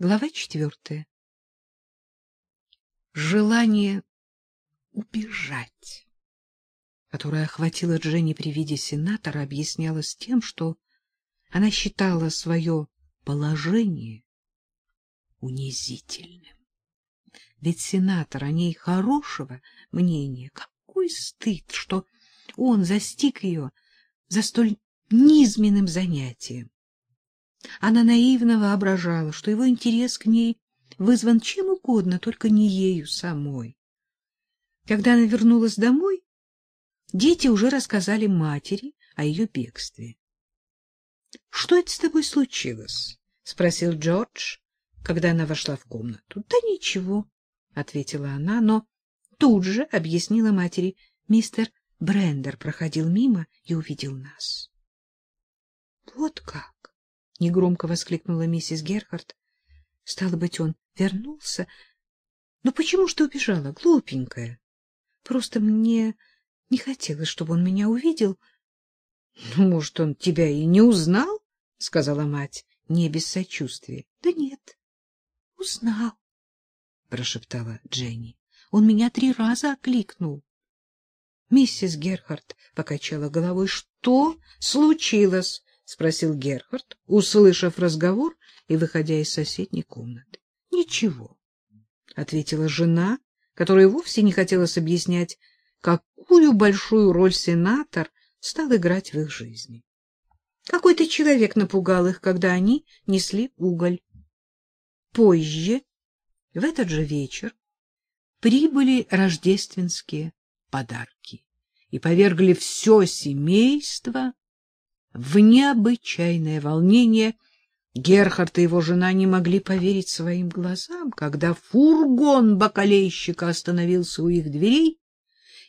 Глава четвертая. Желание убежать, которое охватило Дженни при виде сенатора, объяснялось тем, что она считала свое положение унизительным. Ведь сенатор о ней хорошего мнения. Какой стыд, что он застиг ее за столь низменным занятием. Она наивно воображала, что его интерес к ней вызван чем угодно, только не ею самой. Когда она вернулась домой, дети уже рассказали матери о ее бегстве. — Что это с тобой случилось? — спросил Джордж, когда она вошла в комнату. — Да ничего, — ответила она, но тут же объяснила матери. Мистер Брендер проходил мимо и увидел нас. — Вот как! — негромко воскликнула миссис Герхард. — Стало быть, он вернулся. Но почему ж ты убежала, глупенькая? Просто мне не хотелось, чтобы он меня увидел. — Ну, может, он тебя и не узнал? — сказала мать, не без сочувствия. — Да нет, узнал, — прошептала Дженни. — Он меня три раза окликнул. Миссис Герхард покачала головой. — Что случилось? — спросил Герхард, услышав разговор и выходя из соседней комнаты. — Ничего, — ответила жена, которая вовсе не хотелось объяснять, какую большую роль сенатор стал играть в их жизни. Какой-то человек напугал их, когда они несли уголь. Позже, в этот же вечер, прибыли рождественские подарки и повергли все семейство в необычайное волнение Герхард и его жена не могли поверить своим глазам, когда фургон бакалейщика остановился у их дверей,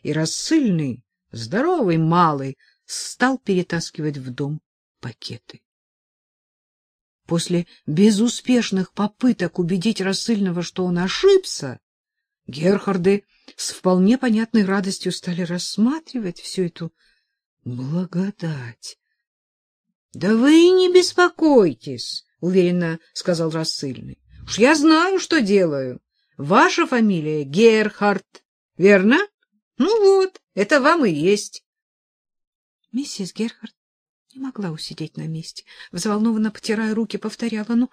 и рассыльный, здоровый малый, стал перетаскивать в дом пакеты. После безуспешных попыток убедить рассыльного, что он ошибся, Герхарды с вполне понятной радостью стали рассматривать всю эту благодать, — Да вы не беспокойтесь, — уверенно сказал рассыльный. — Уж я знаю, что делаю. Ваша фамилия Герхард, верно? Ну вот, это вам и есть. Миссис Герхард не могла усидеть на месте. Взволнованно потирая руки, повторяла, ну,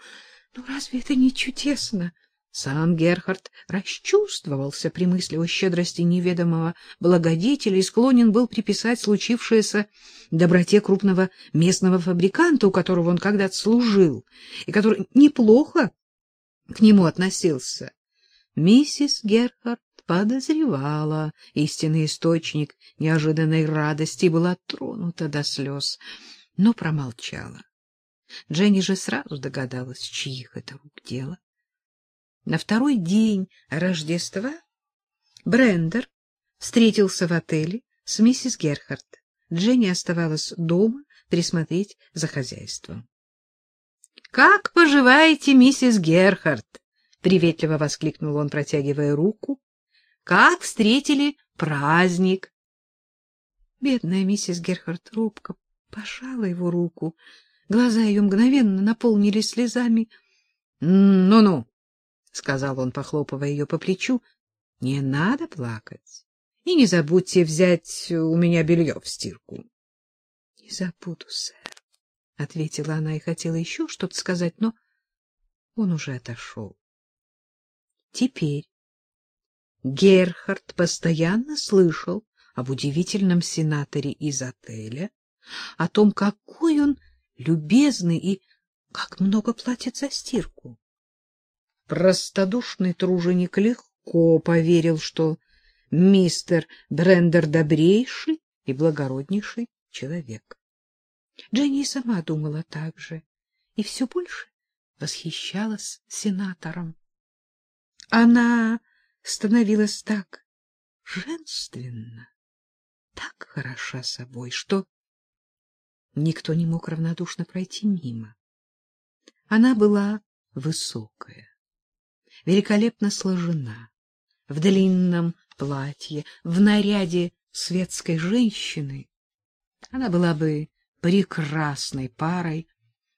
ну разве это не чудесно? Сам Герхард расчувствовался при мысли о щедрости неведомого благодетеля и склонен был приписать случившееся доброте крупного местного фабриканта, у которого он когда-то служил, и который неплохо к нему относился. Миссис Герхард подозревала истинный источник неожиданной радости и была тронута до слез, но промолчала. Дженни же сразу догадалась, чьих это рук дело. На второй день Рождества Брендер встретился в отеле с миссис Герхард. Дженни оставалась дома присмотреть за хозяйством. — Как поживаете, миссис Герхард? — приветливо воскликнул он, протягивая руку. — Как встретили праздник? Бедная миссис Герхард робко пожала его руку. Глаза ее мгновенно наполнились слезами. — Ну-ну, — сказал он, похлопывая ее по плечу, — не надо плакать. И не забудьте взять у меня белье в стирку. — Не забуду, сэр, — ответила она и хотела еще что-то сказать, но он уже отошел. Теперь Герхард постоянно слышал об удивительном сенаторе из отеля, о том, какой он любезный и как много платит за стирку. Простодушный труженик легко поверил, что мистер Брендер добрейший и благороднейший человек. Дженни сама думала так же и все больше восхищалась сенатором. Она становилась так женственна, так хороша собой, что никто не мог равнодушно пройти мимо. Она была высокая, великолепно сложена, в длинном платье, в наряде светской женщины. Она была бы прекрасной парой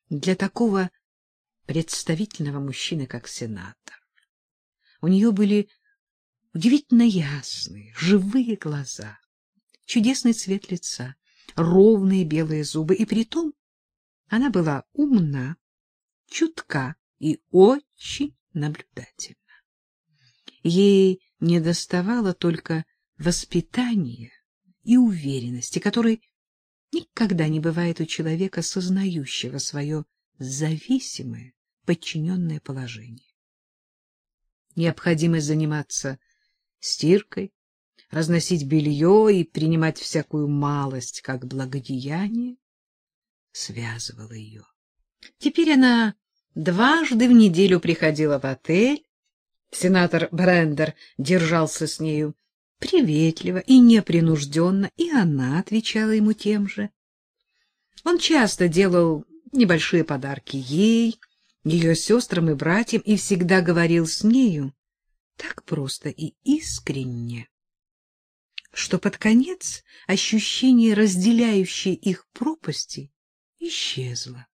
для такого представительного мужчины, как сенатор. У нее были удивительно ясные, живые глаза, чудесный цвет лица, ровные белые зубы, и притом она была умна, чутка и очень наблюдательна. Ей недоставало только воспитания и уверенности, которой никогда не бывает у человека, сознающего свое зависимое, подчиненное положение. Необходимость заниматься стиркой, разносить белье и принимать всякую малость как благодеяние связывала ее. Теперь она дважды в неделю приходила в отель. Сенатор Брендер держался с нею приветливо и непринужденно, и она отвечала ему тем же. Он часто делал небольшие подарки ей, ее сестрам и братьям, и всегда говорил с нею так просто и искренне, что под конец ощущение разделяющей их пропасти исчезло,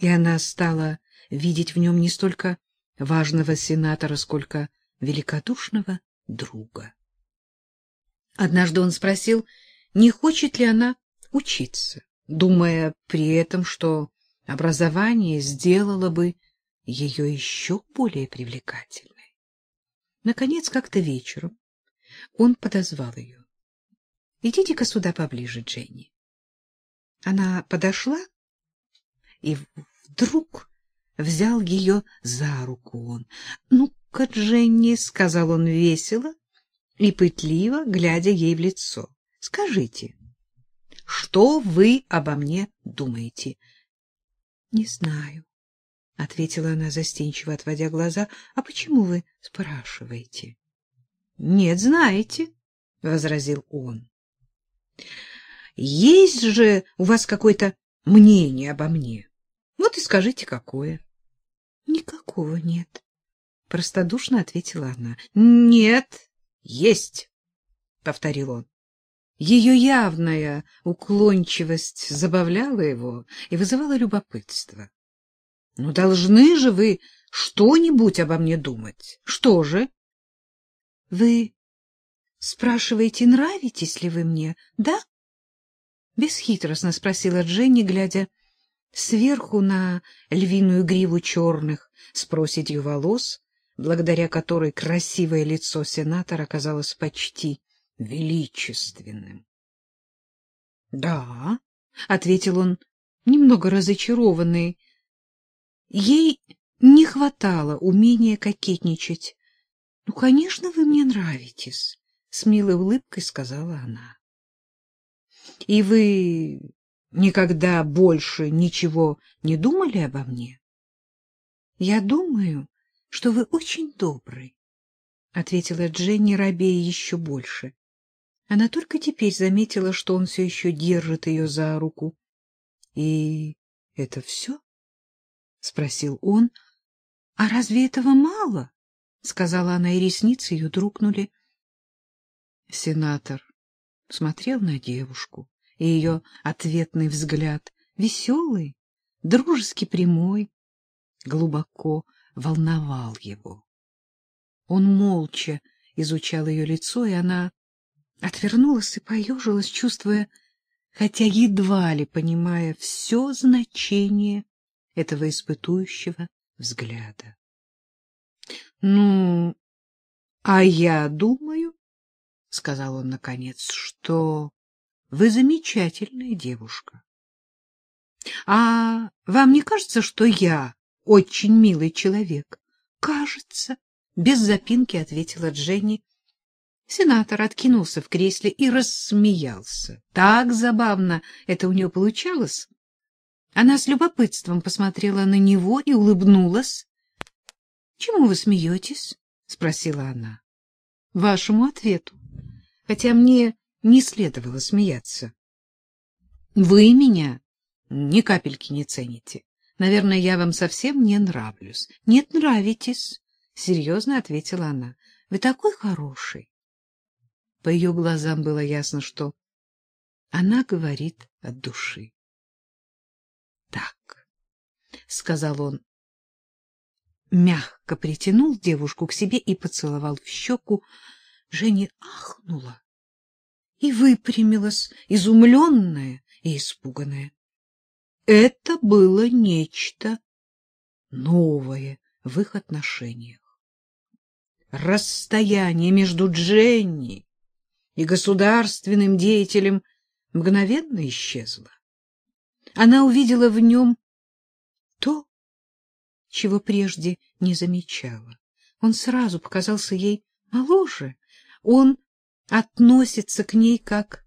и она стала видеть в нем не столько важного сенатора, сколько великодушного друга. Однажды он спросил, не хочет ли она учиться, думая при этом, что образование сделало бы ее еще более привлекательной. Наконец, как-то вечером он подозвал ее. — Идите-ка сюда поближе, Дженни. Она подошла, и вдруг взял ее за руку он. — Ну-ка, Дженни, — сказал он весело, и пытливо, глядя ей в лицо. — Скажите, что вы обо мне думаете? — Не знаю, — ответила она застенчиво, отводя глаза. — А почему вы спрашиваете? — Нет, знаете, — возразил он. — Есть же у вас какое-то мнение обо мне. Вот и скажите, какое. — Никакого нет, — простодушно ответила она. — Нет, — Есть, — повторил он. Ее явная уклончивость забавляла его и вызывала любопытство. — Ну, должны же вы что-нибудь обо мне думать. Что же? — Вы спрашиваете, нравитесь ли вы мне, да? — бесхитростно спросила Дженни, глядя сверху на львиную гриву черных с проседью волос, благодаря которой красивое лицо сенатора казалось почти величественным. — Да, — ответил он, немного разочарованный. Ей не хватало умения кокетничать. — Ну, конечно, вы мне нравитесь, — с милой улыбкой сказала она. — И вы никогда больше ничего не думали обо мне? — Я думаю, что вы очень добрый, — ответила Дженни, робея еще больше. Она только теперь заметила, что он все еще держит ее за руку. — И это все? — спросил он. — А разве этого мало? — сказала она, и ресницы ее дрогнули. Сенатор смотрел на девушку, и ее ответный взгляд, веселый, дружески прямой, глубоко волновал его. Он молча изучал ее лицо, и она отвернулась и поежилась, чувствуя, хотя едва ли понимая все значение этого испытующего взгляда. — Ну, а я думаю, — сказал он наконец, — что вы замечательная девушка. — А вам не кажется, что я очень милый человек. Кажется, без запинки ответила Дженни. Сенатор откинулся в кресле и рассмеялся. Так забавно это у нее получалось. Она с любопытством посмотрела на него и улыбнулась. — Чему вы смеетесь? — спросила она. — Вашему ответу. Хотя мне не следовало смеяться. — Вы меня ни капельки не цените. Наверное, я вам совсем не нравлюсь. — Нет, нравитесь, — серьезно ответила она. — Вы такой хороший. По ее глазам было ясно, что она говорит от души. — Так, — сказал он, мягко притянул девушку к себе и поцеловал в щеку. Женя ахнула и выпрямилась, изумленная и испуганная. Это было нечто новое в их отношениях. Расстояние между Дженни и государственным деятелем мгновенно исчезло. Она увидела в нем то, чего прежде не замечала. Он сразу показался ей моложе. Он относится к ней как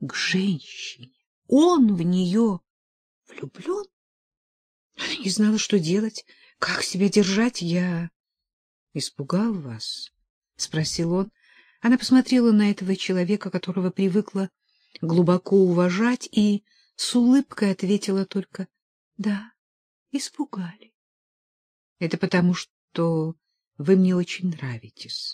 к женщине. Он в нее влюблен. Она не знала, что делать, как себя держать. Я испугал вас? — спросил он. Она посмотрела на этого человека, которого привыкла глубоко уважать, и с улыбкой ответила только «Да, испугали». Это потому, что вы мне очень нравитесь.